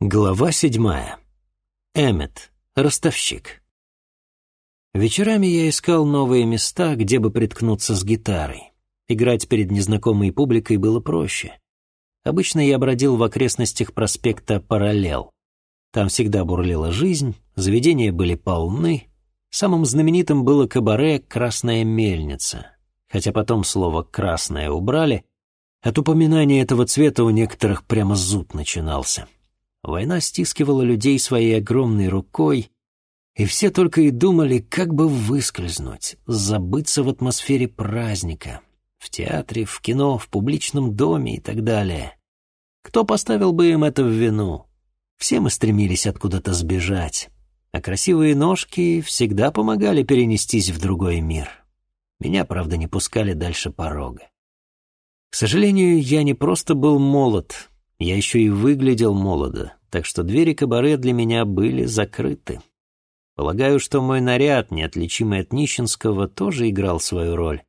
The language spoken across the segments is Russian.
Глава седьмая. Эммет, ростовщик. Вечерами я искал новые места, где бы приткнуться с гитарой. Играть перед незнакомой публикой было проще. Обычно я бродил в окрестностях проспекта Параллел. Там всегда бурлила жизнь, заведения были полны. Самым знаменитым было кабаре «Красная мельница». Хотя потом слово «красное» убрали, от упоминания этого цвета у некоторых прямо зуд начинался. Война стискивала людей своей огромной рукой, и все только и думали, как бы выскользнуть, забыться в атмосфере праздника, в театре, в кино, в публичном доме и так далее. Кто поставил бы им это в вину? Все мы стремились откуда-то сбежать, а красивые ножки всегда помогали перенестись в другой мир. Меня, правда, не пускали дальше порога. К сожалению, я не просто был молод, я еще и выглядел молодо, так что двери кабаре для меня были закрыты. Полагаю, что мой наряд, неотличимый от нищенского, тоже играл свою роль.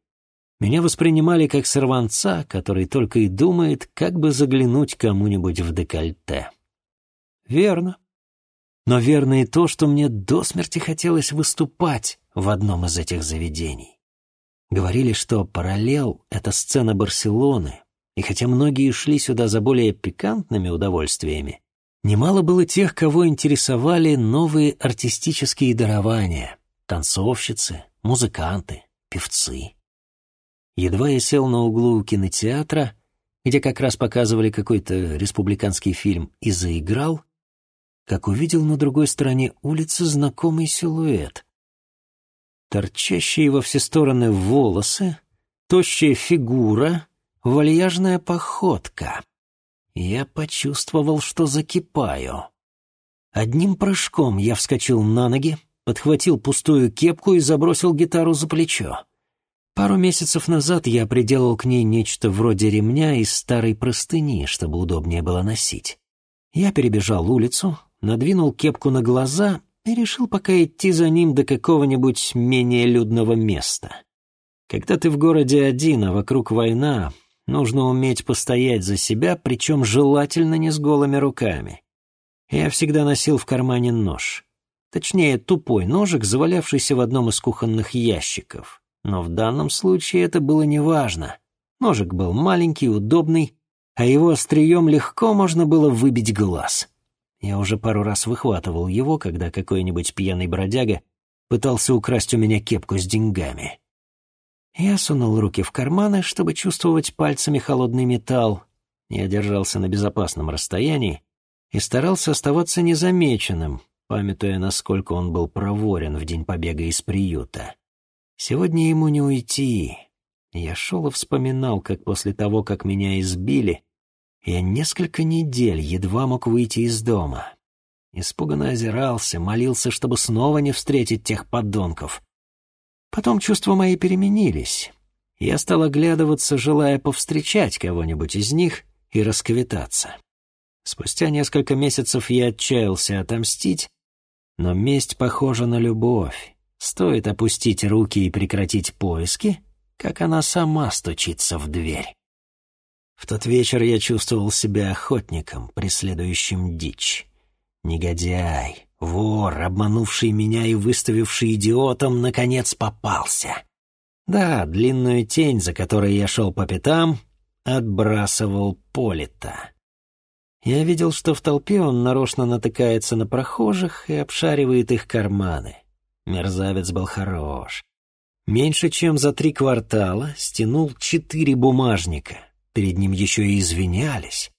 Меня воспринимали как сорванца, который только и думает, как бы заглянуть кому-нибудь в декольте. Верно. Но верно и то, что мне до смерти хотелось выступать в одном из этих заведений. Говорили, что «Параллел» — это сцена Барселоны, и хотя многие шли сюда за более пикантными удовольствиями, немало было тех, кого интересовали новые артистические дарования — танцовщицы, музыканты, певцы. Едва я сел на углу кинотеатра, где как раз показывали какой-то республиканский фильм, и заиграл, как увидел на другой стороне улицы знакомый силуэт. Торчащие во все стороны волосы, тощая фигура — вальяжная походка. Я почувствовал, что закипаю. Одним прыжком я вскочил на ноги, подхватил пустую кепку и забросил гитару за плечо. Пару месяцев назад я приделал к ней нечто вроде ремня из старой простыни, чтобы удобнее было носить. Я перебежал улицу, надвинул кепку на глаза и решил пока идти за ним до какого-нибудь менее людного места. Когда ты в городе один, а вокруг война, Нужно уметь постоять за себя, причем желательно не с голыми руками. Я всегда носил в кармане нож. Точнее, тупой ножик, завалявшийся в одном из кухонных ящиков. Но в данном случае это было неважно. Ножик был маленький, удобный, а его острием легко можно было выбить глаз. Я уже пару раз выхватывал его, когда какой-нибудь пьяный бродяга пытался украсть у меня кепку с деньгами. Я сунул руки в карманы, чтобы чувствовать пальцами холодный металл. Я держался на безопасном расстоянии и старался оставаться незамеченным, памятуя, насколько он был проворен в день побега из приюта. Сегодня ему не уйти. Я шел и вспоминал, как после того, как меня избили, я несколько недель едва мог выйти из дома. Испуганно озирался, молился, чтобы снова не встретить тех подонков. Потом чувства мои переменились. Я стал оглядываться, желая повстречать кого-нибудь из них и расквитаться. Спустя несколько месяцев я отчаялся отомстить, но месть похожа на любовь. Стоит опустить руки и прекратить поиски, как она сама стучится в дверь. В тот вечер я чувствовал себя охотником, преследующим дичь. Негодяй, Вор, обманувший меня и выставивший идиотом, наконец попался. Да, длинную тень, за которой я шел по пятам, отбрасывал Полита. Я видел, что в толпе он нарочно натыкается на прохожих и обшаривает их карманы. Мерзавец был хорош. Меньше чем за три квартала стянул четыре бумажника. Перед ним еще и извинялись.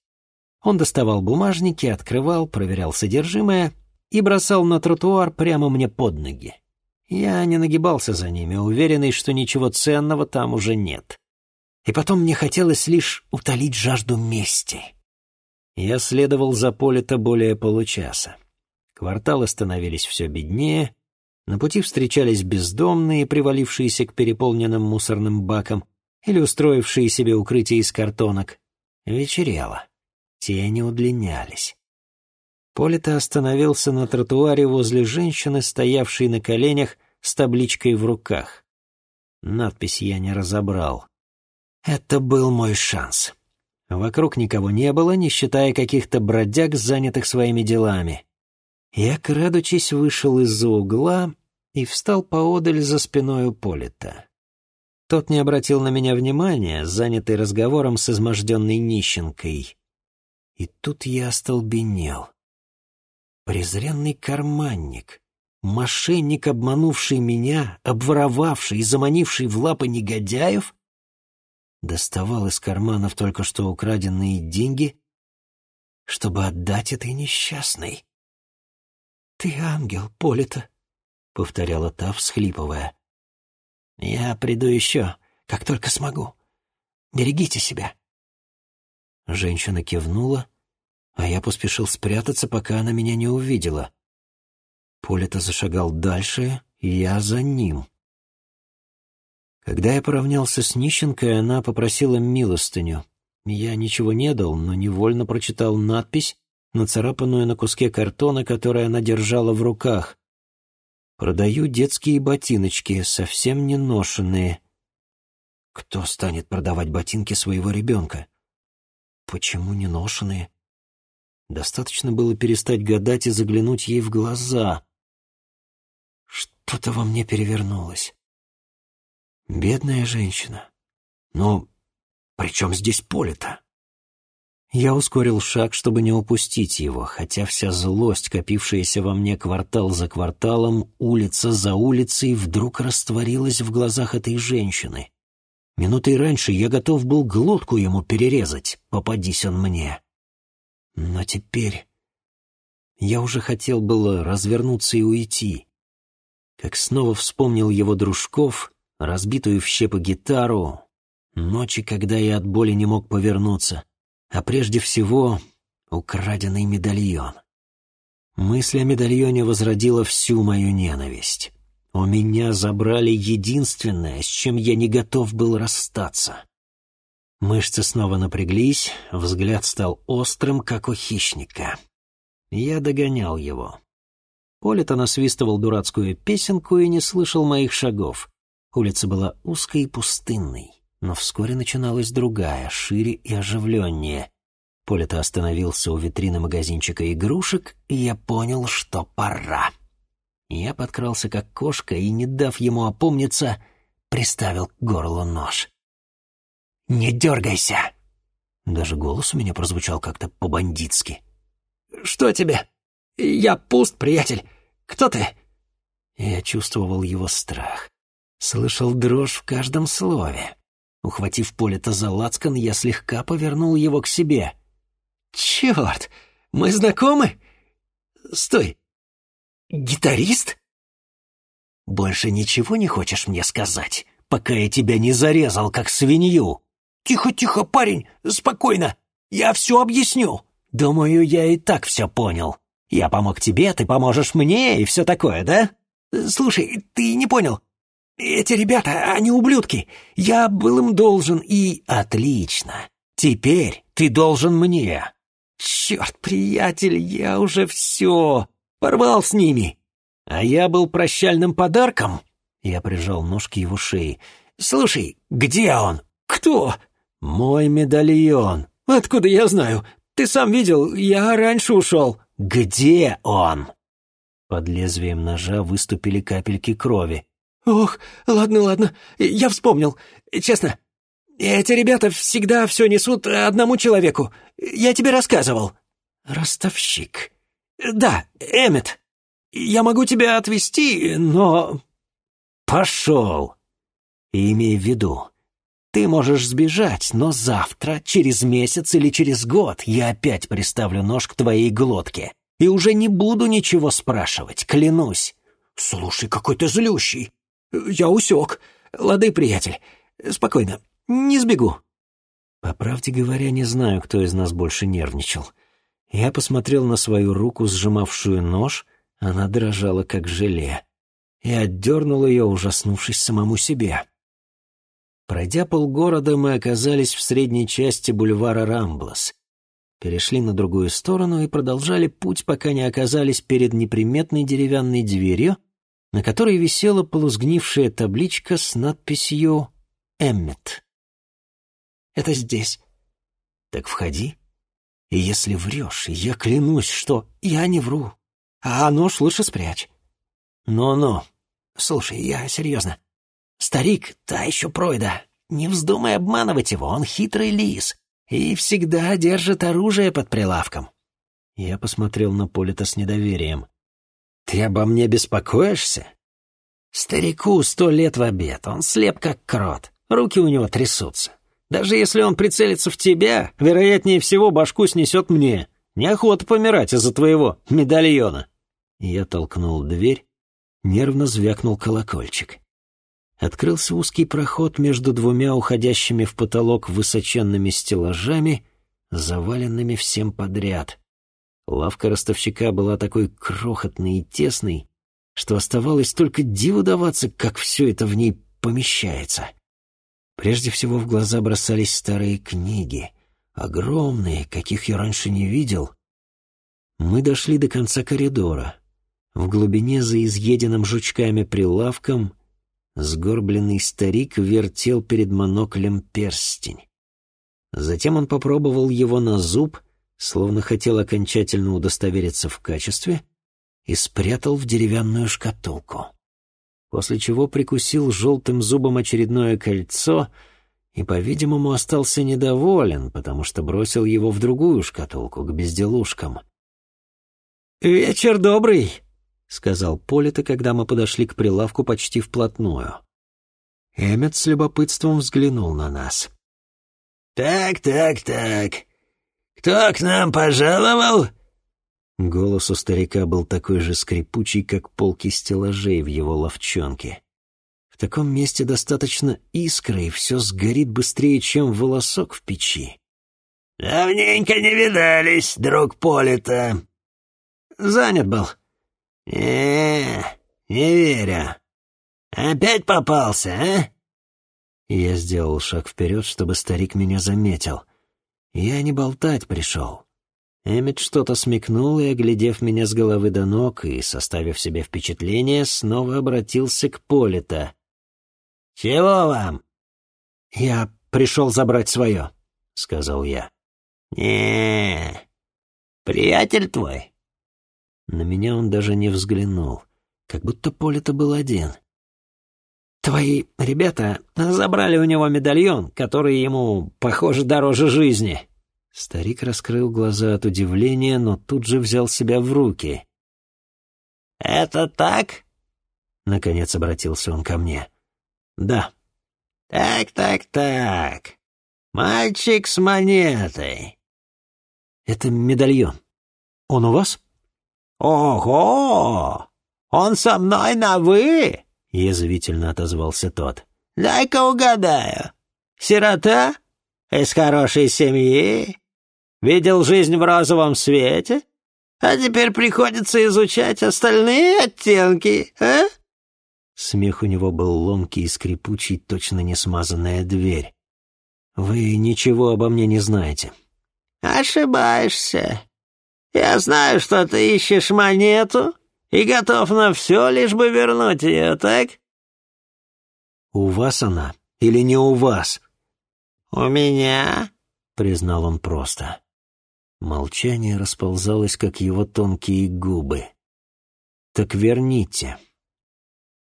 Он доставал бумажники, открывал, проверял содержимое и бросал на тротуар прямо мне под ноги. Я не нагибался за ними, уверенный, что ничего ценного там уже нет. И потом мне хотелось лишь утолить жажду мести. Я следовал за Полита более получаса. Кварталы становились все беднее, на пути встречались бездомные, привалившиеся к переполненным мусорным бакам или устроившие себе укрытие из картонок. Вечерело. Тени удлинялись. Полита остановился на тротуаре возле женщины, стоявшей на коленях с табличкой в руках. Надпись я не разобрал. Это был мой шанс. Вокруг никого не было, не считая каких-то бродяг, занятых своими делами. Я, крадучись, вышел из-за угла и встал поодаль за спиной у Полита. Тот не обратил на меня внимания, занятый разговором с изможденной нищенкой. И тут я остолбенел. Презренный карманник, мошенник, обманувший меня, обворовавший и заманивший в лапы негодяев, доставал из карманов только что украденные деньги, чтобы отдать этой несчастной. «Ты ангел, Полита», — повторяла та, всхлипывая. «Я приду еще, как только смогу. Берегите себя». Женщина кивнула, а я поспешил спрятаться, пока она меня не увидела. Полита зашагал дальше, и я за ним. Когда я поравнялся с нищенкой, она попросила милостыню. Я ничего не дал, но невольно прочитал надпись, нацарапанную на куске картона, который она держала в руках. Продаю детские ботиночки, совсем не ношенные. Кто станет продавать ботинки своего ребенка? Почему не ношенные? Достаточно было перестать гадать и заглянуть ей в глаза. Что-то во мне перевернулось. Бедная женщина. Но при чем здесь поле-то? Я ускорил шаг, чтобы не упустить его, хотя вся злость, копившаяся во мне квартал за кварталом, улица за улицей, вдруг растворилась в глазах этой женщины. Минутой раньше я готов был глотку ему перерезать, попадись он мне. Но теперь я уже хотел было развернуться и уйти, как снова вспомнил его дружков, разбитую в щепы гитару, ночи, когда я от боли не мог повернуться, а прежде всего украденный медальон. Мысль о медальоне возродила всю мою ненависть. У меня забрали единственное, с чем я не готов был расстаться. Мышцы снова напряглись, взгляд стал острым, как у хищника. Я догонял его. Полито насвистывал дурацкую песенку и не слышал моих шагов. Улица была узкой и пустынной. Но вскоре начиналась другая, шире и оживленнее. Полито остановился у витрины магазинчика игрушек, и я понял, что пора. Я подкрался как кошка и, не дав ему опомниться, приставил к горлу нож. «Не дергайся!» Даже голос у меня прозвучал как-то по-бандитски. «Что тебе? Я пуст, приятель. Кто ты?» Я чувствовал его страх. Слышал дрожь в каждом слове. Ухватив Полита за лацкан, я слегка повернул его к себе. «Черт! Мы знакомы? Стой! Гитарист? Больше ничего не хочешь мне сказать, пока я тебя не зарезал, как свинью?» «Тихо, тихо, парень, спокойно. Я все объясню». «Думаю, я и так все понял. Я помог тебе, ты поможешь мне и все такое, да?» «Слушай, ты не понял. Эти ребята, они ублюдки. Я был им должен и... Отлично. Теперь ты должен мне. Черт, приятель, я уже все. Порвал с ними. А я был прощальным подарком? Я прижал ножки его шеи. Слушай, где он? Кто? Мой медальон. Откуда я знаю? Ты сам видел, я раньше ушел. Где он? Под лезвием ножа выступили капельки крови. «Ох, ладно, ладно, я вспомнил. Честно, эти ребята всегда все несут одному человеку. Я тебе рассказывал». «Ростовщик». «Да, Эммет. Я могу тебя отвезти, но...» «Пошел!» Имей в виду, ты можешь сбежать, но завтра, через месяц или через год я опять приставлю нож к твоей глотке и уже не буду ничего спрашивать, клянусь. Слушай, какой ты злющий. «Я усек. Лады, приятель. Спокойно. Не сбегу». По правде говоря, не знаю, кто из нас больше нервничал. Я посмотрел на свою руку, сжимавшую нож, она дрожала, как желе, и отдернул ее, ужаснувшись самому себе. Пройдя полгорода, мы оказались в средней части бульвара Рамблас. Перешли на другую сторону и продолжали путь, пока не оказались перед неприметной деревянной дверью, на которой висела полузгнившая табличка с надписью «Эммет». «Это здесь. Так входи. И если врешь, я клянусь, что я не вру. А нож лучше спрячь. Ну-ну. Слушай, я серьезно. Старик, та еще пройда. Не вздумай обманывать его, он хитрый лис и всегда держит оружие под прилавком. Я посмотрел на Полита с недоверием. «Ты обо мне беспокоишься?» «Старику сто лет в обед, он слеп как крот, руки у него трясутся. Даже если он прицелится в тебя, вероятнее всего башку снесет мне. Неохота помирать из-за твоего медальона». Я толкнул дверь, нервно звякнул колокольчик. Открылся узкий проход между двумя уходящими в потолок высоченными стеллажами, заваленными всем подряд. Лавка ростовщика была такой крохотной и тесной, что оставалось только диву даваться, как все это в ней помещается. Прежде всего в глаза бросались старые книги, огромные, каких я раньше не видел. Мы дошли до конца коридора. В глубине за изъеденным жучками прилавком Сгорбленный старик вертел перед моноклем перстень. Затем он попробовал его на зуб, словно хотел окончательно удостовериться в качестве, и спрятал в деревянную шкатулку. После чего прикусил желтым зубом очередное кольцо и, по-видимому, остался недоволен, потому что бросил его в другую шкатулку к безделушкам. «Вечер добрый!» — сказал Полита, когда мы подошли к прилавку почти вплотную. Эммет с любопытством взглянул на нас. «Так, так, так. Кто к нам пожаловал?» Голос у старика был такой же скрипучий, как полки стеллажей в его ловчонке. В таком месте достаточно искры, и все сгорит быстрее, чем волосок в печи. «Давненько не видались, друг Полита». «Занят был», «Не, не верю. Опять попался, а?» Я сделал шаг вперед, чтобы старик меня заметил. Я не болтать пришел. Эммет что-то смекнул и, оглядев меня с головы до ног и составив себе впечатление, снова обратился к Полита. «Чего вам?» «Я пришел забрать свое», — сказал я. не приятель твой?» На меня он даже не взглянул, как будто поле-то был один. «Твои ребята забрали у него медальон, который ему, похоже, дороже жизни». Старик раскрыл глаза от удивления, но тут же взял себя в руки. «Это так?» Наконец обратился он ко мне. «Да». «Так, так, так. Мальчик с монетой». «Это медальон. Он у вас?» «Ого! Он со мной на «вы»?» — язвительно отозвался тот. «Дай-ка угадаю. Сирота? Из хорошей семьи? Видел жизнь в розовом свете? А теперь приходится изучать остальные оттенки, а?» Смех у него был ломкий и скрипучий, точно не смазанная дверь. «Вы ничего обо мне не знаете». «Ошибаешься. Я знаю, что ты ищешь монету и готов на все, лишь бы вернуть ее, так?» «У вас она или не у вас?» «У меня», — признал он просто. Молчание расползалось, как его тонкие губы. «Так верните».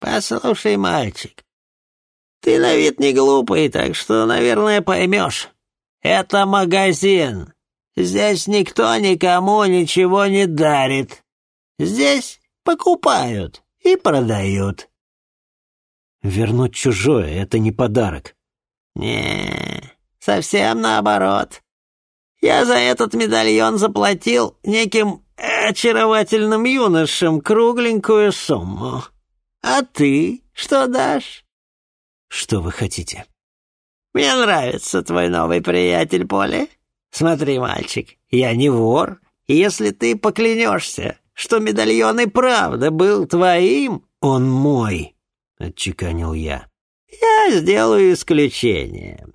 «Послушай, мальчик, ты на вид не глупый, так что, наверное, поймешь. Это магазин. Здесь никто никому ничего не дарит. Здесь покупают и продают. Вернуть чужое — это не подарок. Не, совсем наоборот. Я за этот медальон заплатил неким очаровательным юношам кругленькую сумму. А ты что дашь? Что вы хотите? Мне нравится твой новый приятель Поли. «Смотри, мальчик, я не вор. Если ты поклянешься, что медальон и правда был твоим...» «Он мой», — отчеканил я. «Я сделаю исключение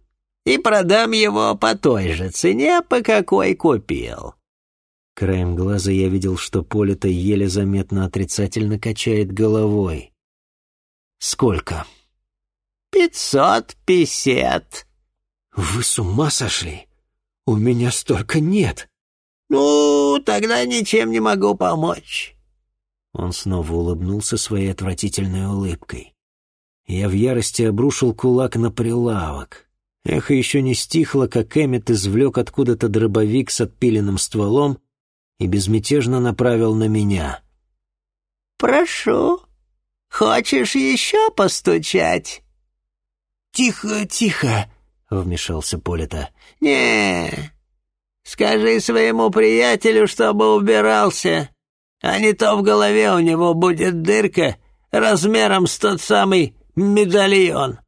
и продам его по той же цене, по какой купил». Краем глаза я видел, что Поле-то еле заметно отрицательно качает головой. «Сколько?» «Пятьсот пятьдесят». «Вы с ума сошли? У меня столько нет. Ну, тогда ничем не могу помочь. Он снова улыбнулся своей отвратительной улыбкой. Я в ярости обрушил кулак на прилавок. Эхо еще не стихло, как Эммет извлек откуда-то дробовик с отпиленным стволом и безмятежно направил на меня. «Прошу, хочешь еще постучать?» «Тихо, тихо!» — вмешался Полита. «Не, скажи своему приятелю, чтобы убирался, а не то в голове у него будет дырка размером с тот самый медальон».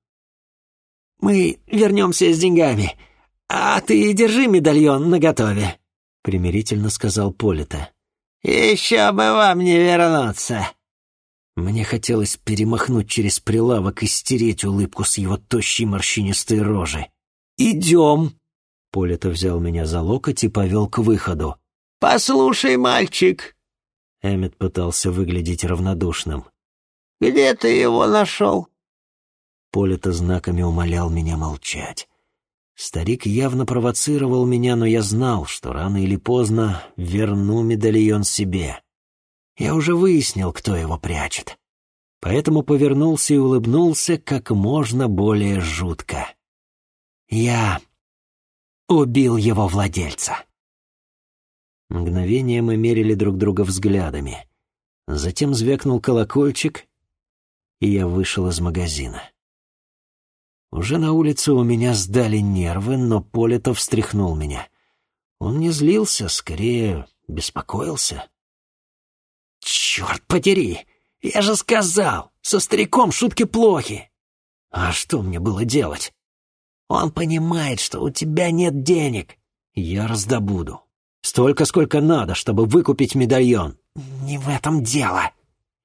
«Мы вернемся с деньгами, а ты держи медальон наготове», — примирительно сказал Полита. «Еще бы вам не вернуться!» Мне хотелось перемахнуть через прилавок и стереть улыбку с его тощей морщинистой рожи. «Идем!» Полита взял меня за локоть и повел к выходу. «Послушай, мальчик!» Эммет пытался выглядеть равнодушным. «Где ты его нашел?» Полита знаками умолял меня молчать. Старик явно провоцировал меня, но я знал, что рано или поздно верну медальон себе. Я уже выяснил, кто его прячет. Поэтому повернулся и улыбнулся как можно более жутко. Я убил его владельца. Мгновение мы мерили друг друга взглядами. Затем звякнул колокольчик, и я вышел из магазина. Уже на улице у меня сдали нервы, но Политов встряхнул меня. Он не злился, скорее беспокоился. «Черт подери! Я же сказал, со стариком шутки плохи!» «А что мне было делать?» «Он понимает, что у тебя нет денег. Я раздобуду. Столько, сколько надо, чтобы выкупить медальон». «Не в этом дело!»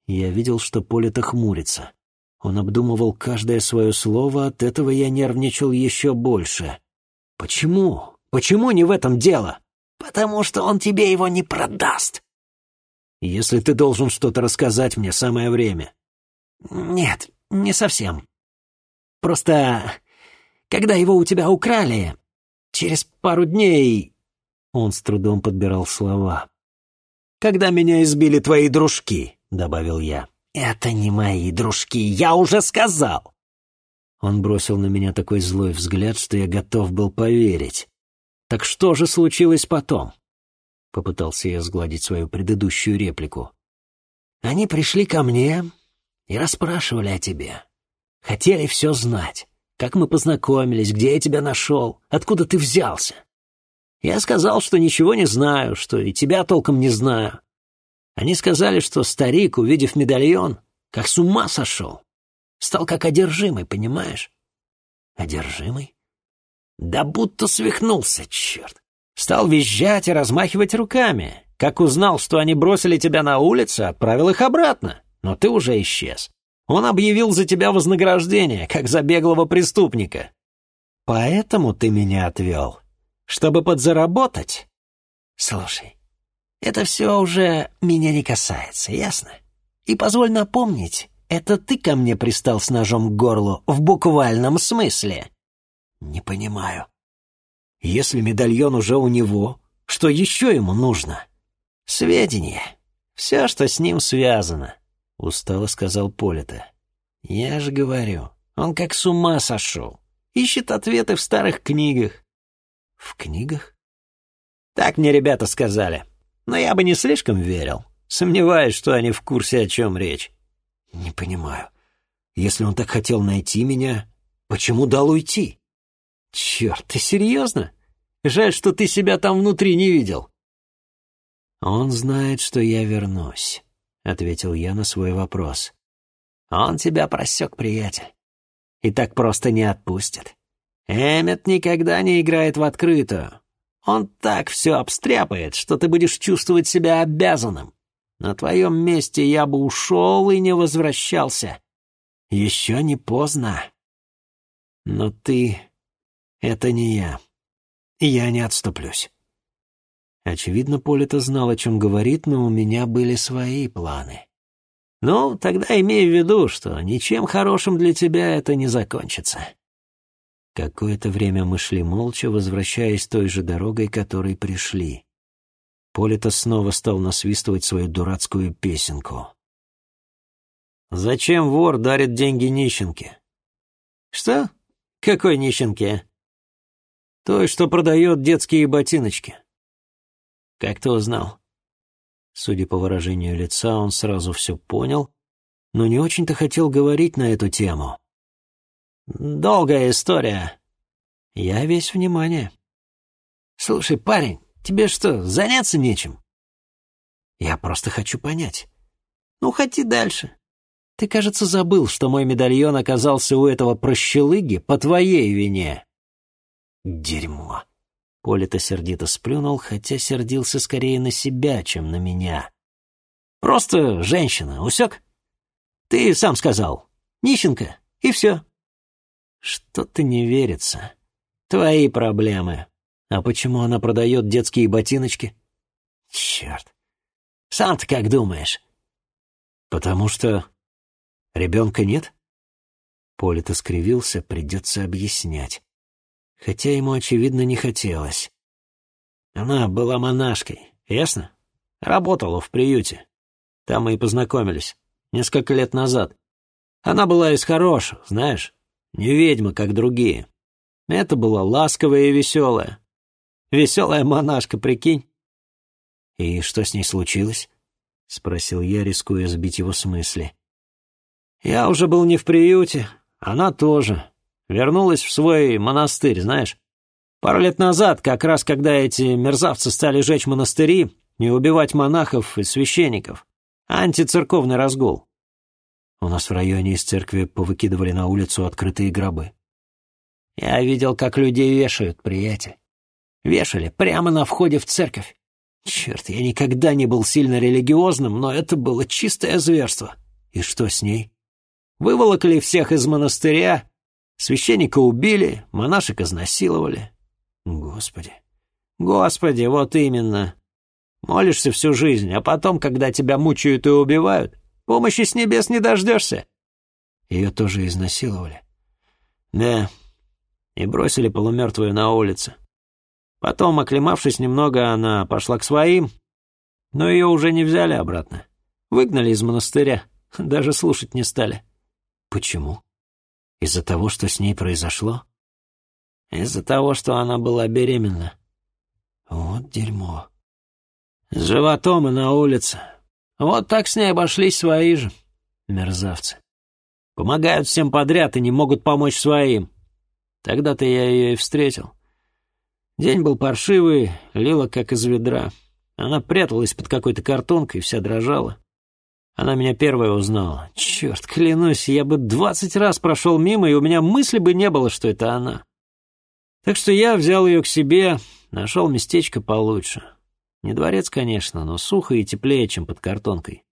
Я видел, что Поле-то хмурится. Он обдумывал каждое свое слово, от этого я нервничал еще больше. «Почему? Почему не в этом дело?» «Потому что он тебе его не продаст». «Если ты должен что-то рассказать мне, самое время». «Нет, не совсем. Просто, когда его у тебя украли, через пару дней...» Он с трудом подбирал слова. «Когда меня избили твои дружки», — добавил я. «Это не мои дружки, я уже сказал!» Он бросил на меня такой злой взгляд, что я готов был поверить. «Так что же случилось потом?» Попытался я сгладить свою предыдущую реплику. «Они пришли ко мне и расспрашивали о тебе. Хотели все знать. Как мы познакомились, где я тебя нашел, откуда ты взялся. Я сказал, что ничего не знаю, что и тебя толком не знаю. Они сказали, что старик, увидев медальон, как с ума сошел. Стал как одержимый, понимаешь? Одержимый? Да будто свихнулся, черт. Стал визжать и размахивать руками. Как узнал, что они бросили тебя на улице, отправил их обратно. Но ты уже исчез. Он объявил за тебя вознаграждение, как за беглого преступника. Поэтому ты меня отвел. Чтобы подзаработать? Слушай, это все уже меня не касается, ясно? И позволь напомнить, это ты ко мне пристал с ножом к горлу в буквальном смысле. Не понимаю. Если медальон уже у него, что еще ему нужно? Сведения. Все, что с ним связано, — устало сказал Полита. Я же говорю, он как с ума сошел. Ищет ответы в старых книгах. В книгах? Так мне ребята сказали но я бы не слишком верил. Сомневаюсь, что они в курсе, о чем речь. Не понимаю. Если он так хотел найти меня, почему дал уйти? Черт, ты серьезно? Жаль, что ты себя там внутри не видел. Он знает, что я вернусь, ответил я на свой вопрос. Он тебя просек, приятель. И так просто не отпустит. Эммет никогда не играет в открытую. Он так все обстряпает, что ты будешь чувствовать себя обязанным. На твоем месте я бы ушел и не возвращался. Еще не поздно. Но ты — это не я. Я не отступлюсь. Очевидно, Поле-то знал, о чем говорит, но у меня были свои планы. Ну, тогда имей в виду, что ничем хорошим для тебя это не закончится. Какое-то время мы шли молча, возвращаясь той же дорогой, которой пришли. Полита снова стал насвистывать свою дурацкую песенку. «Зачем вор дарит деньги нищенке?» «Что? Какой нищенке?» «Той, что продает детские ботиночки». «Как ты узнал?» Судя по выражению лица, он сразу все понял, но не очень-то хотел говорить на эту тему. Долгая история. Я весь внимание. Слушай, парень, тебе что, заняться нечем? Я просто хочу понять. Ну, хоти дальше. Ты, кажется, забыл, что мой медальон оказался у этого прощелыги по твоей вине. Дерьмо. Полито сердито сплюнул, хотя сердился скорее на себя, чем на меня. Просто женщина, усек? Ты сам сказал. Нищенка, и все. Что-то не верится. Твои проблемы. А почему она продает детские ботиночки? Черт. Сам-то как думаешь? Потому что ребенка нет? Полито скривился, придется объяснять. Хотя ему, очевидно, не хотелось. Она была монашкой, ясно? Работала в приюте. Там мы и познакомились. Несколько лет назад. Она была из хороших, знаешь. Не ведьма, как другие. Это была ласковая и веселая. Веселая монашка, прикинь. «И что с ней случилось?» — спросил я, рискуя сбить его с мысли. «Я уже был не в приюте, она тоже. Вернулась в свой монастырь, знаешь. Пару лет назад, как раз когда эти мерзавцы стали жечь монастыри и убивать монахов и священников. Антицерковный разгул. У нас в районе из церкви повыкидывали на улицу открытые гробы. Я видел, как людей вешают, приятель. Вешали прямо на входе в церковь. Черт, я никогда не был сильно религиозным, но это было чистое зверство. И что с ней? Выволокли всех из монастыря, священника убили, монашек изнасиловали. Господи. Господи, вот именно. Молишься всю жизнь, а потом, когда тебя мучают и убивают, Помощи с небес не дождешься». Ее тоже изнасиловали. Да, и бросили полумертвую на улице. Потом, оклемавшись немного, она пошла к своим, но ее уже не взяли обратно. Выгнали из монастыря, даже слушать не стали. Почему? Из-за того, что с ней произошло? Из-за того, что она была беременна. Вот дерьмо. С животом и на улице. Вот так с ней обошлись свои же, мерзавцы. Помогают всем подряд и не могут помочь своим. Тогда-то я ее и встретил. День был паршивый, лила как из ведра. Она пряталась под какой-то картонкой, вся дрожала. Она меня первая узнала. Черт, клянусь, я бы двадцать раз прошел мимо, и у меня мысли бы не было, что это она. Так что я взял ее к себе, нашел местечко получше. Не дворец, конечно, но сухо и теплее, чем под картонкой.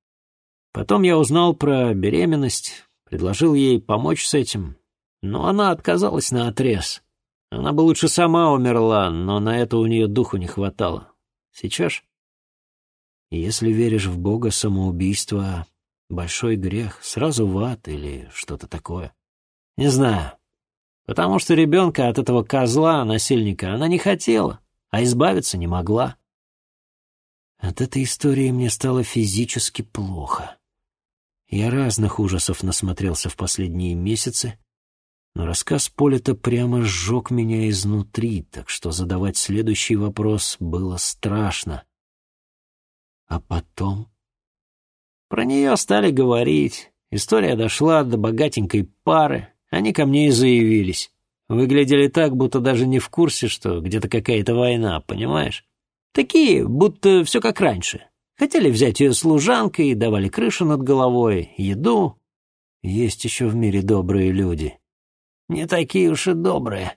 Потом я узнал про беременность, предложил ей помочь с этим, но она отказалась на отрез. Она бы лучше сама умерла, но на это у нее духу не хватало. Сейчас? Если веришь в Бога, самоубийство — большой грех, сразу в ад или что-то такое. Не знаю. Потому что ребенка от этого козла, насильника, она не хотела, а избавиться не могла. От этой истории мне стало физически плохо. Я разных ужасов насмотрелся в последние месяцы, но рассказ Полита прямо сжег меня изнутри, так что задавать следующий вопрос было страшно. А потом... Про нее стали говорить. История дошла до богатенькой пары. Они ко мне и заявились. Выглядели так, будто даже не в курсе, что где-то какая-то война, понимаешь? Такие, будто все как раньше. Хотели взять ее служанкой, давали крышу над головой, еду. Есть еще в мире добрые люди. Не такие уж и добрые.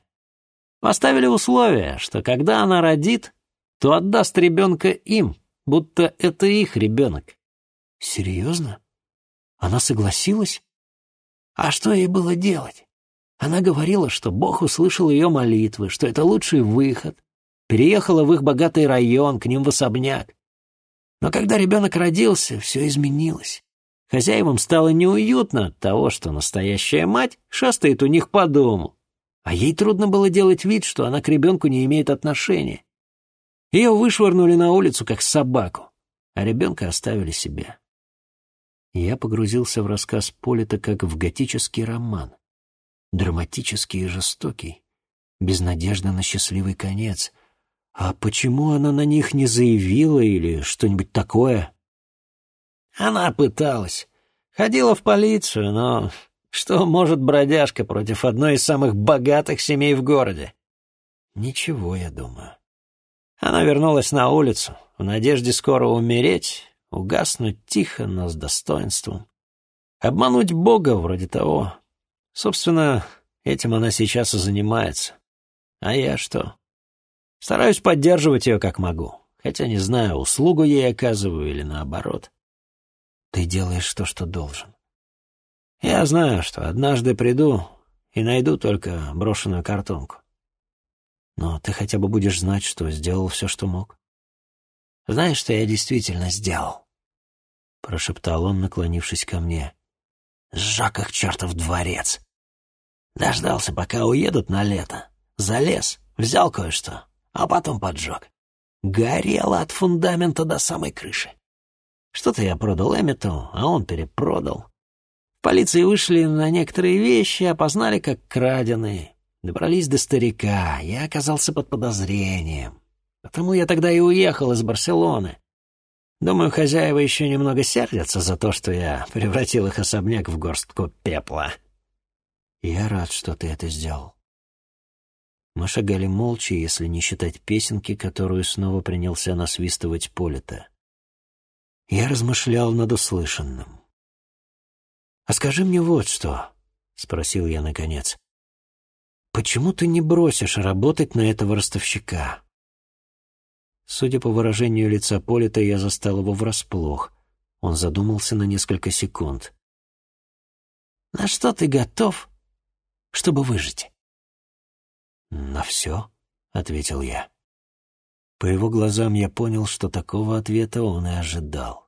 Поставили условие, что когда она родит, то отдаст ребенка им, будто это их ребенок. Серьезно? Она согласилась? А что ей было делать? Она говорила, что Бог услышал ее молитвы, что это лучший выход, переехала в их богатый район, к ним в особняк. Но когда ребенок родился, все изменилось. Хозяевам стало неуютно от того, что настоящая мать шастает у них по дому. а ей трудно было делать вид, что она к ребенку не имеет отношения. Ее вышвырнули на улицу, как собаку, а ребенка оставили себе. Я погрузился в рассказ Полита как в готический роман. Драматический и жестокий, без надежды на счастливый конец. А почему она на них не заявила или что-нибудь такое? Она пыталась. Ходила в полицию, но что может бродяжка против одной из самых богатых семей в городе? Ничего, я думаю. Она вернулась на улицу в надежде скоро умереть, угаснуть тихо, но с достоинством. Обмануть Бога вроде того. Собственно, этим она сейчас и занимается. А я что? Стараюсь поддерживать ее как могу, хотя не знаю, услугу ей оказываю или наоборот. Ты делаешь то, что должен. Я знаю, что однажды приду и найду только брошенную картонку. Но ты хотя бы будешь знать, что сделал все, что мог. Знаешь, что я действительно сделал? Прошептал он, наклонившись ко мне. Сжег их чертов дворец. Дождался, пока уедут на лето. Залез, взял кое-что, а потом поджег. Горело от фундамента до самой крыши. Что-то я продал Эммету, а он перепродал. В полиции вышли на некоторые вещи, опознали как краденые. Добрались до старика, я оказался под подозрением. Потому я тогда и уехал из Барселоны. Думаю, хозяева еще немного сердятся за то, что я превратил их особняк в горстку пепла. Я рад, что ты это сделал. Мы шагали молча, если не считать песенки, которую снова принялся насвистывать Полита. Я размышлял над услышанным. «А скажи мне вот что», — спросил я наконец. «Почему ты не бросишь работать на этого ростовщика?» Судя по выражению лица Полита, я застал его врасплох. Он задумался на несколько секунд. «На что ты готов, чтобы выжить?» «На все», — ответил я. По его глазам я понял, что такого ответа он и ожидал.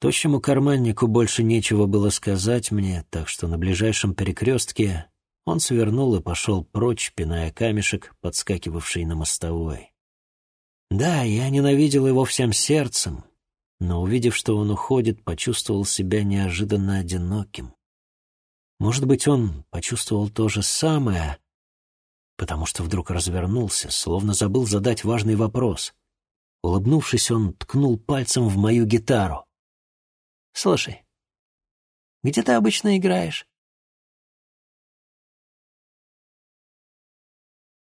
Тощему карманнику больше нечего было сказать мне, так что на ближайшем перекрестке он свернул и пошел прочь, пиная камешек, подскакивавший на мостовой. Да, я ненавидел его всем сердцем, но, увидев, что он уходит, почувствовал себя неожиданно одиноким. Может быть, он почувствовал то же самое, потому что вдруг развернулся, словно забыл задать важный вопрос. Улыбнувшись, он ткнул пальцем в мою гитару. «Слушай, где ты обычно играешь?»